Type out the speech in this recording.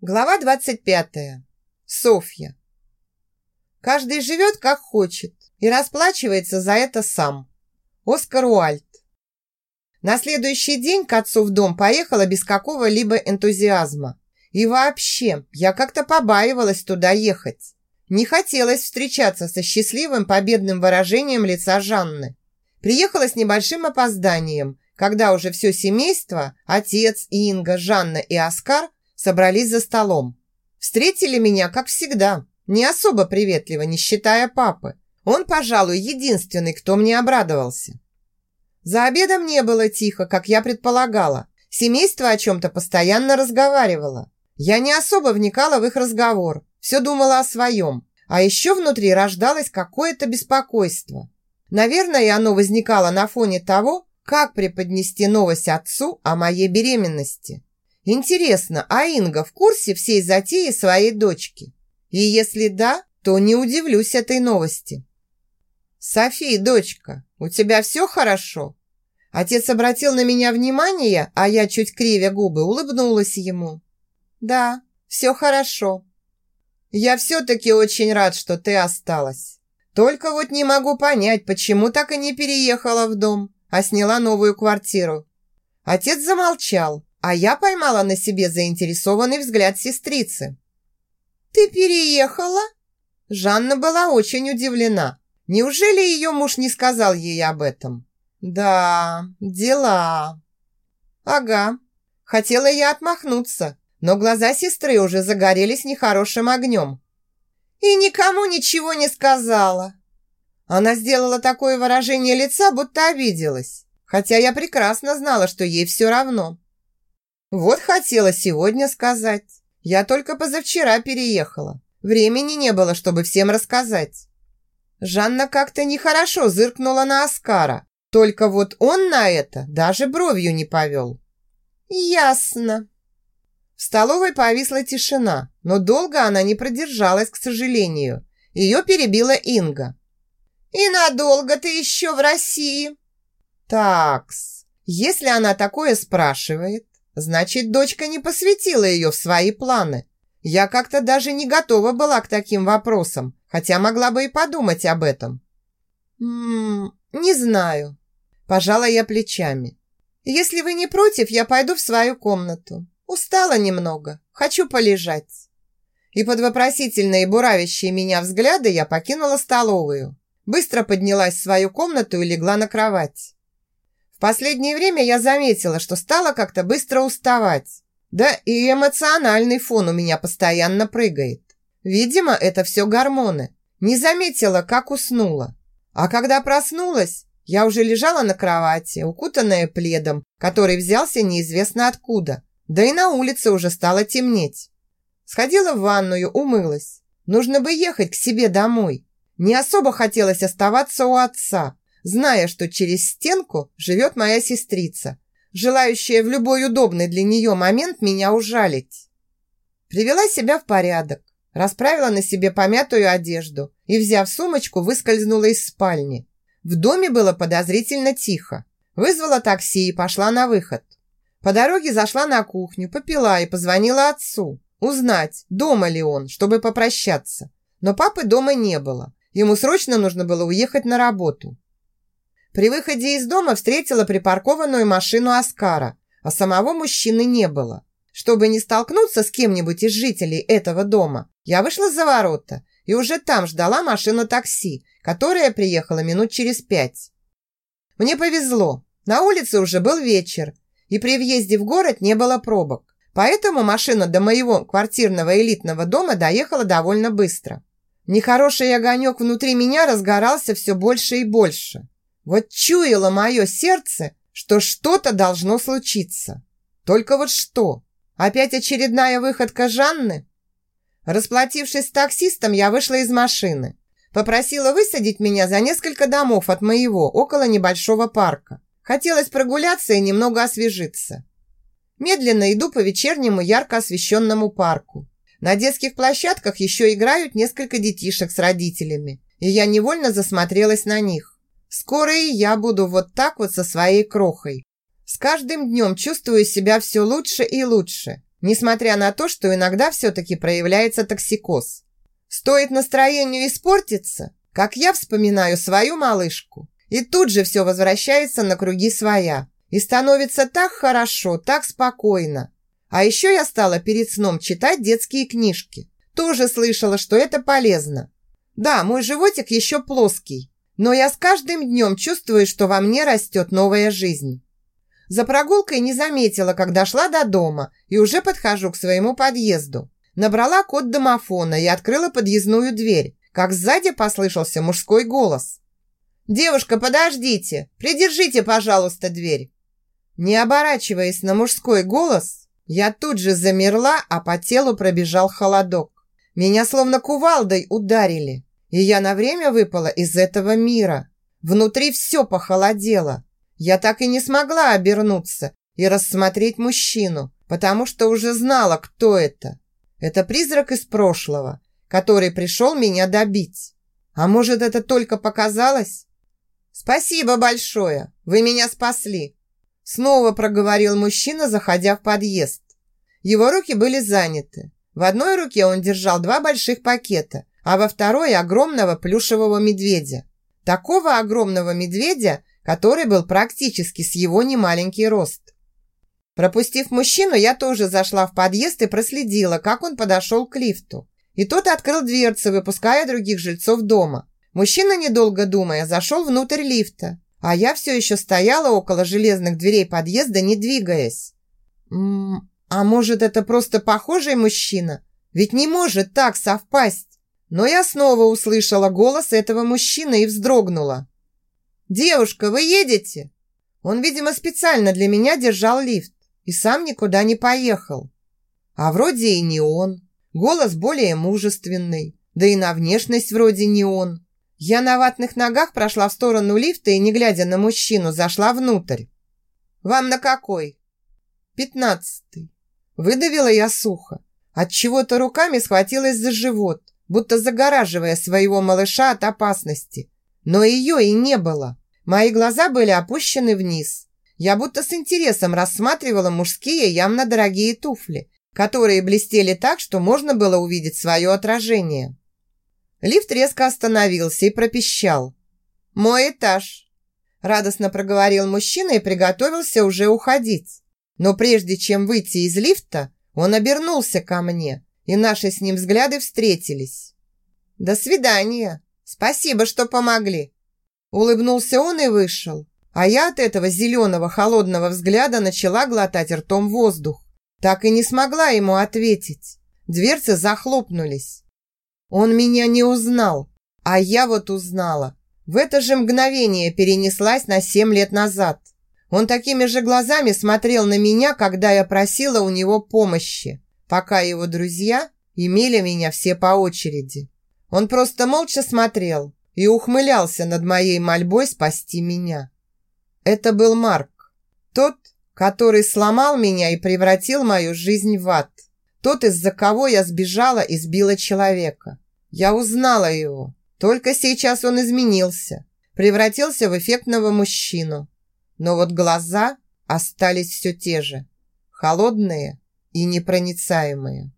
Глава 25. Софья. Каждый живет как хочет и расплачивается за это сам. Оскар Уальд. На следующий день к отцу в дом поехала без какого-либо энтузиазма. И вообще, я как-то побаивалась туда ехать. Не хотелось встречаться со счастливым победным выражением лица Жанны. Приехала с небольшим опозданием, когда уже все семейство, отец, Инга, Жанна и Оскар – собрались за столом. Встретили меня, как всегда, не особо приветливо, не считая папы. Он, пожалуй, единственный, кто мне обрадовался. За обедом не было тихо, как я предполагала. Семейство о чем-то постоянно разговаривало. Я не особо вникала в их разговор, все думала о своем. А еще внутри рождалось какое-то беспокойство. Наверное, оно возникало на фоне того, как преподнести новость отцу о моей беременности. Интересно, а Инга в курсе всей затеи своей дочки? И если да, то не удивлюсь этой новости. «Софи, дочка, у тебя все хорошо?» Отец обратил на меня внимание, а я, чуть кривя губы, улыбнулась ему. «Да, все хорошо. Я все-таки очень рад, что ты осталась. Только вот не могу понять, почему так и не переехала в дом, а сняла новую квартиру». Отец замолчал, а я поймала на себе заинтересованный взгляд сестрицы. «Ты переехала?» Жанна была очень удивлена. Неужели ее муж не сказал ей об этом? «Да, дела». «Ага». Хотела я отмахнуться, но глаза сестры уже загорелись нехорошим огнем. «И никому ничего не сказала». Она сделала такое выражение лица, будто обиделась, хотя я прекрасно знала, что ей все равно. Вот хотела сегодня сказать. Я только позавчера переехала. Времени не было, чтобы всем рассказать. Жанна как-то нехорошо зыркнула на Оскара. Только вот он на это даже бровью не повел. «Ясно». В столовой повисла тишина, но долго она не продержалась, к сожалению. Ее перебила Инга. «И надолго ты еще в России?» «Такс, если она такое спрашивает, Значит, дочка не посвятила ее в свои планы. Я как-то даже не готова была к таким вопросам, хотя могла бы и подумать об этом. «Ммм, не знаю». Пожала я плечами. «Если вы не против, я пойду в свою комнату. Устала немного, хочу полежать». И под вопросительные буравящие меня взгляды я покинула столовую. Быстро поднялась в свою комнату и легла на кровать. В последнее время я заметила, что стала как-то быстро уставать. Да и эмоциональный фон у меня постоянно прыгает. Видимо, это все гормоны. Не заметила, как уснула. А когда проснулась, я уже лежала на кровати, укутанная пледом, который взялся неизвестно откуда. Да и на улице уже стало темнеть. Сходила в ванную, умылась. Нужно бы ехать к себе домой. Не особо хотелось оставаться у отца, зная, что через стенку живет моя сестрица, желающая в любой удобный для нее момент меня ужалить. Привела себя в порядок, расправила на себе помятую одежду и, взяв сумочку, выскользнула из спальни. В доме было подозрительно тихо. Вызвала такси и пошла на выход. По дороге зашла на кухню, попила и позвонила отцу. Узнать, дома ли он, чтобы попрощаться. Но папы дома не было. Ему срочно нужно было уехать на работу. При выходе из дома встретила припаркованную машину Оскара, а самого мужчины не было. Чтобы не столкнуться с кем-нибудь из жителей этого дома, я вышла за ворота и уже там ждала машину такси, которая приехала минут через пять. Мне повезло. На улице уже был вечер, и при въезде в город не было пробок. Поэтому машина до моего квартирного элитного дома доехала довольно быстро. Нехороший огонек внутри меня разгорался все больше и больше. Вот чуяло мое сердце, что что-то должно случиться. Только вот что? Опять очередная выходка Жанны? Расплатившись с таксистом, я вышла из машины. Попросила высадить меня за несколько домов от моего, около небольшого парка. Хотелось прогуляться и немного освежиться. Медленно иду по вечернему ярко освещенному парку. На детских площадках еще играют несколько детишек с родителями, и я невольно засмотрелась на них. Скоро и я буду вот так вот со своей крохой. С каждым днем чувствую себя все лучше и лучше. несмотря на то, что иногда все-таки проявляется токсикоз. Стоит настроению испортиться, как я вспоминаю свою малышку, и тут же все возвращается на круги своя. И становится так хорошо, так спокойно. А еще я стала перед сном читать детские книжки. Тоже слышала, что это полезно. Да, мой животик еще плоский, но я с каждым днем чувствую, что во мне растет новая жизнь. За прогулкой не заметила, как дошла до дома и уже подхожу к своему подъезду. Набрала код домофона и открыла подъездную дверь, как сзади послышался мужской голос. «Девушка, подождите! Придержите, пожалуйста, дверь!» Не оборачиваясь на мужской голос, я тут же замерла, а по телу пробежал холодок. Меня словно кувалдой ударили, и я на время выпала из этого мира. Внутри все похолодело. Я так и не смогла обернуться и рассмотреть мужчину, потому что уже знала, кто это. Это призрак из прошлого, который пришел меня добить. А может, это только показалось? Спасибо большое, вы меня спасли. Снова проговорил мужчина, заходя в подъезд. Его руки были заняты. В одной руке он держал два больших пакета, а во второй огромного плюшевого медведя. Такого огромного медведя, который был практически с его немаленький рост. Пропустив мужчину, я тоже зашла в подъезд и проследила, как он подошел к лифту. И тот открыл дверцы, выпуская других жильцов дома. Мужчина, недолго думая, зашел внутрь лифта. А я все еще стояла около железных дверей подъезда, не двигаясь. А может, это просто похожий мужчина? Ведь не может так совпасть. Но я снова услышала голос этого мужчины и вздрогнула. «Девушка, вы едете?» Он, видимо, специально для меня держал лифт и сам никуда не поехал. А вроде и не он. Голос более мужественный, да и на внешность вроде не он. Я на ватных ногах прошла в сторону лифта и, не глядя на мужчину, зашла внутрь. «Вам на какой?» «Пятнадцатый». Выдавила я сухо. От чего то руками схватилась за живот, будто загораживая своего малыша от опасности. Но ее и не было. Мои глаза были опущены вниз. Я будто с интересом рассматривала мужские, явно дорогие туфли, которые блестели так, что можно было увидеть свое отражение. Лифт резко остановился и пропищал. «Мой этаж!» Радостно проговорил мужчина и приготовился уже уходить. Но прежде чем выйти из лифта, он обернулся ко мне, и наши с ним взгляды встретились. «До свидания! Спасибо, что помогли!» Улыбнулся он и вышел, а я от этого зеленого холодного взгляда начала глотать ртом воздух. Так и не смогла ему ответить. Дверцы захлопнулись. Он меня не узнал, а я вот узнала. В это же мгновение перенеслась на семь лет назад. Он такими же глазами смотрел на меня, когда я просила у него помощи, пока его друзья имели меня все по очереди. Он просто молча смотрел и ухмылялся над моей мольбой спасти меня. Это был Марк, тот, который сломал меня и превратил мою жизнь в ад. Тот, из-за кого я сбежала и сбила человека. Я узнала его. Только сейчас он изменился. Превратился в эффектного мужчину. Но вот глаза остались все те же. Холодные и непроницаемые.